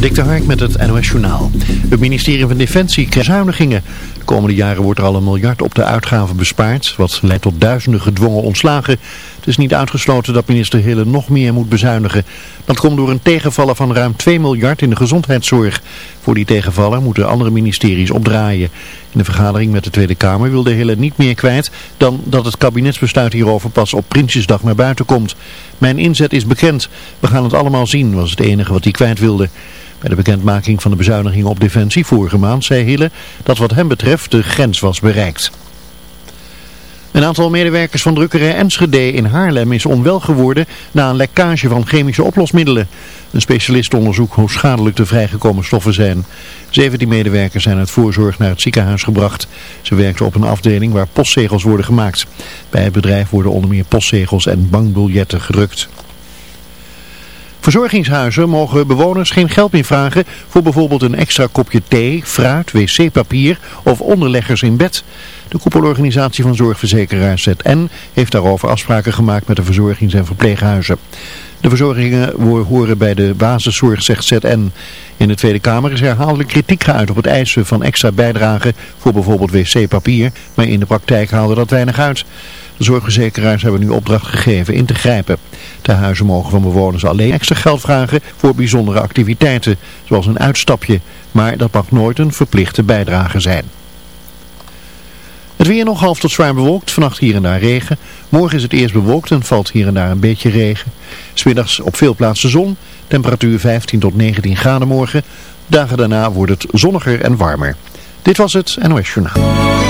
Dik de Hark met het NOS Journaal. Het ministerie van Defensie krijgt. De komende jaren wordt er al een miljard op de uitgaven bespaard, wat leidt tot duizenden gedwongen ontslagen. Het is niet uitgesloten dat minister Hille nog meer moet bezuinigen. Dat komt door een tegenvaller van ruim 2 miljard in de gezondheidszorg. Voor die tegenvaller moeten andere ministeries opdraaien. In de vergadering met de Tweede Kamer wilde Hille niet meer kwijt dan dat het kabinetsbesluit hierover pas op Prinsjesdag naar buiten komt. Mijn inzet is bekend. We gaan het allemaal zien, was het enige wat hij kwijt wilde. Bij de bekendmaking van de bezuinigingen op Defensie vorige maand zei Hille dat wat hem betreft de grens was bereikt. Een aantal medewerkers van drukkerij Enschede in Haarlem is onwel geworden na een lekkage van chemische oplosmiddelen. Een specialist onderzoekt hoe schadelijk de vrijgekomen stoffen zijn. 17 medewerkers zijn uit voorzorg naar het ziekenhuis gebracht. Ze werkten op een afdeling waar postzegels worden gemaakt. Bij het bedrijf worden onder meer postzegels en bankbiljetten gerukt. Verzorgingshuizen mogen bewoners geen geld meer vragen voor bijvoorbeeld een extra kopje thee, fruit, wc-papier of onderleggers in bed. De koepelorganisatie van zorgverzekeraar ZN heeft daarover afspraken gemaakt met de verzorgings- en verpleeghuizen. De verzorgingen horen bij de basiszorg, zegt ZN. In de Tweede Kamer is herhaaldelijk kritiek geuit op het eisen van extra bijdragen voor bijvoorbeeld wc-papier, maar in de praktijk haalde dat weinig uit. De zorgverzekeraars hebben nu opdracht gegeven in te grijpen. De huizen mogen van bewoners alleen extra geld vragen voor bijzondere activiteiten, zoals een uitstapje. Maar dat mag nooit een verplichte bijdrage zijn. Het weer nog half tot zwaar bewolkt, vannacht hier en daar regen. Morgen is het eerst bewolkt en valt hier en daar een beetje regen. Smiddags op veel plaatsen zon, temperatuur 15 tot 19 graden morgen. Dagen daarna wordt het zonniger en warmer. Dit was het NOS Journaal.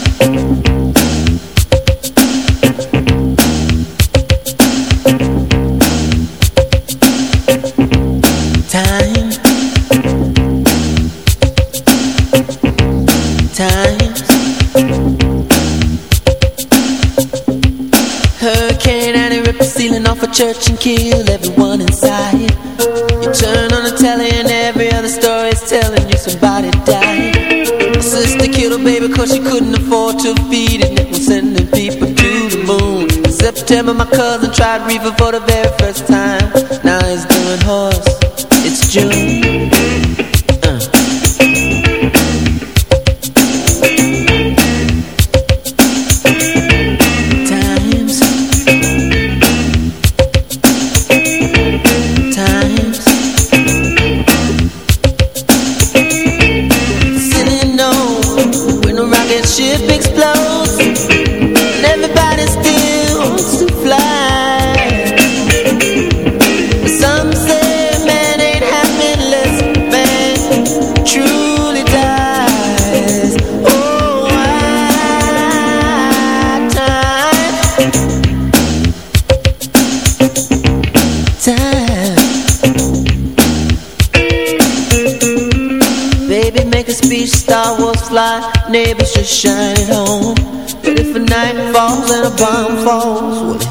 church and kill everyone inside. You turn on the telly and every other story is telling you somebody died. My sister killed her baby cause she couldn't afford to feed it. Was sending people to the moon. In September my cousin tried reefer for the very first time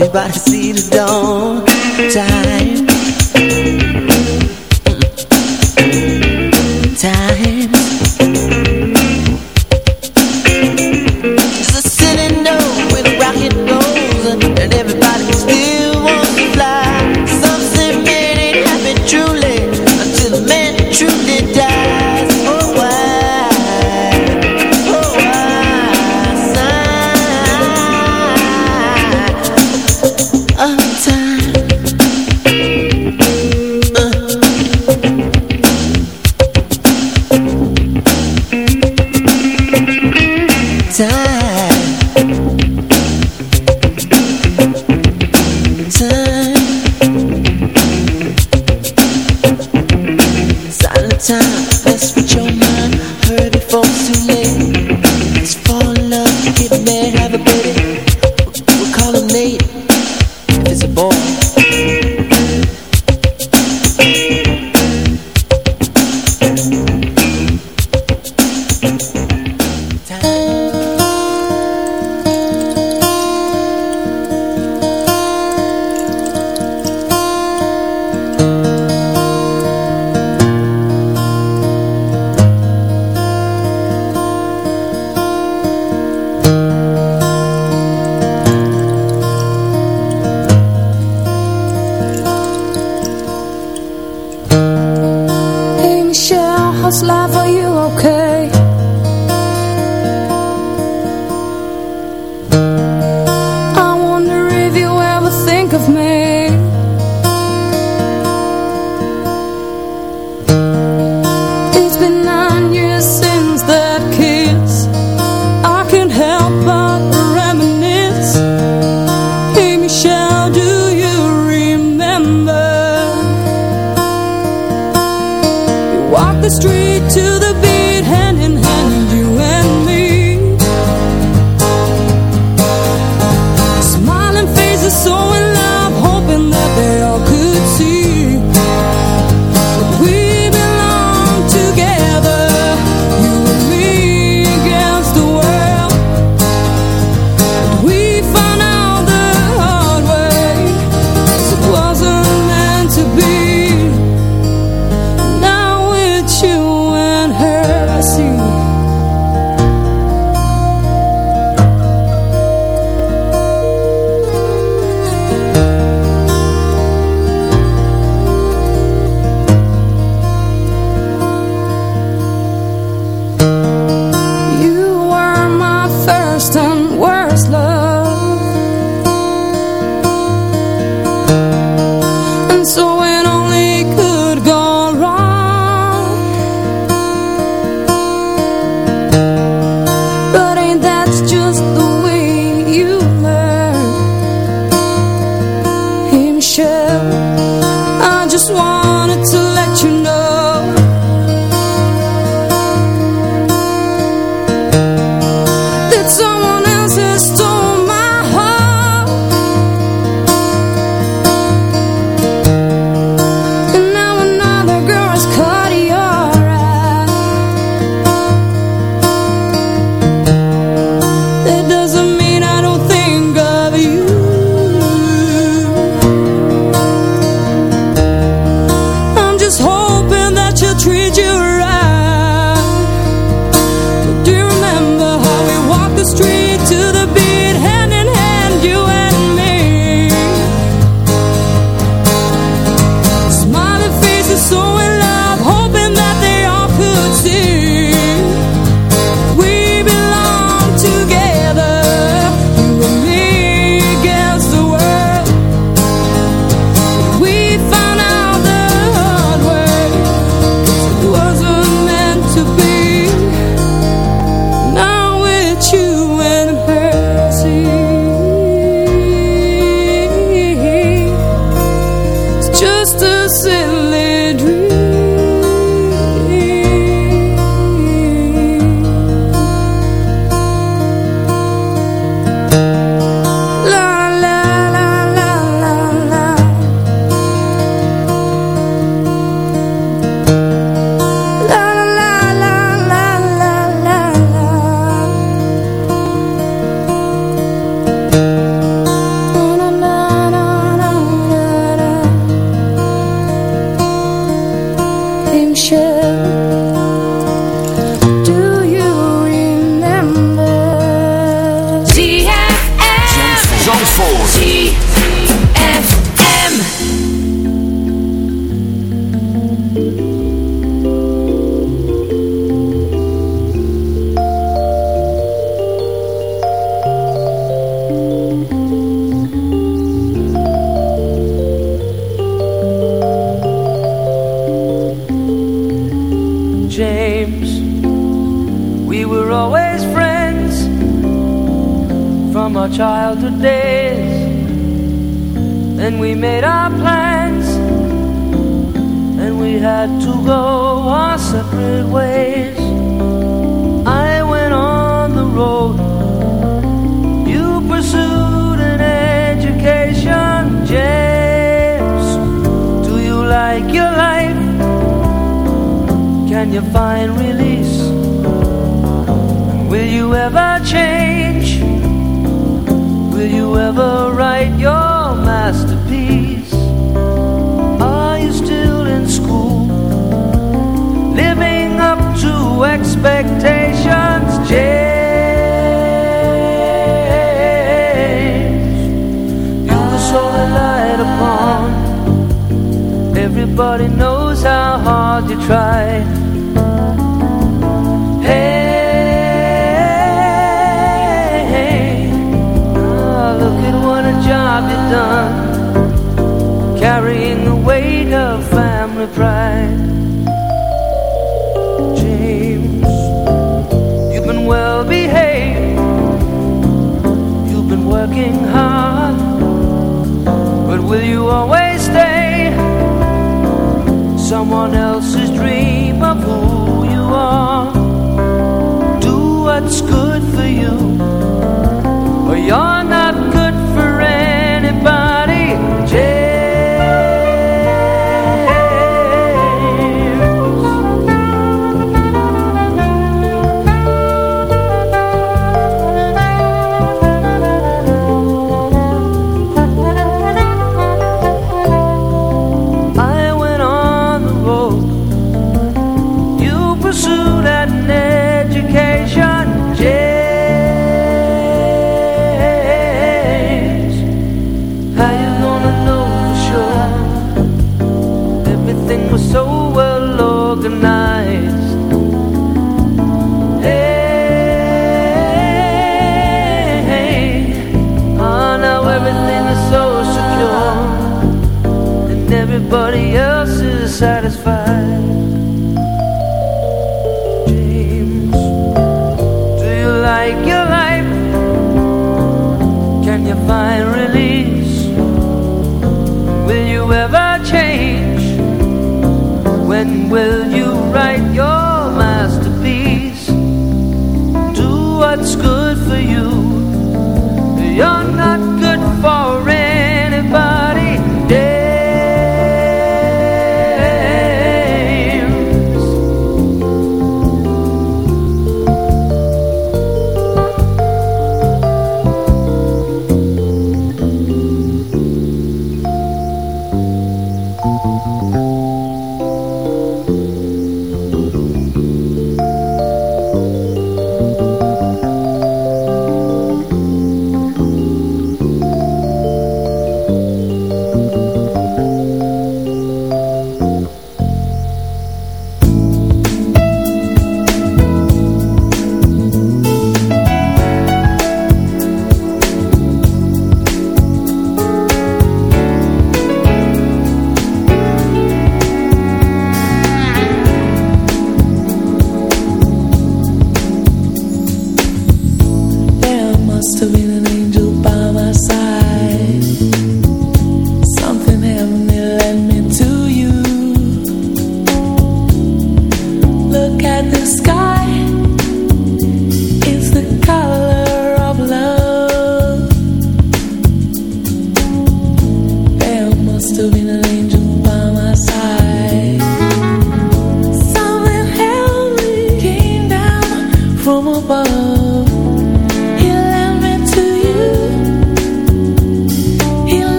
everybody see the dawn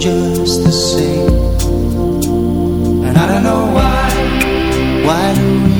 just the same. And I don't know why, why do we?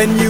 when you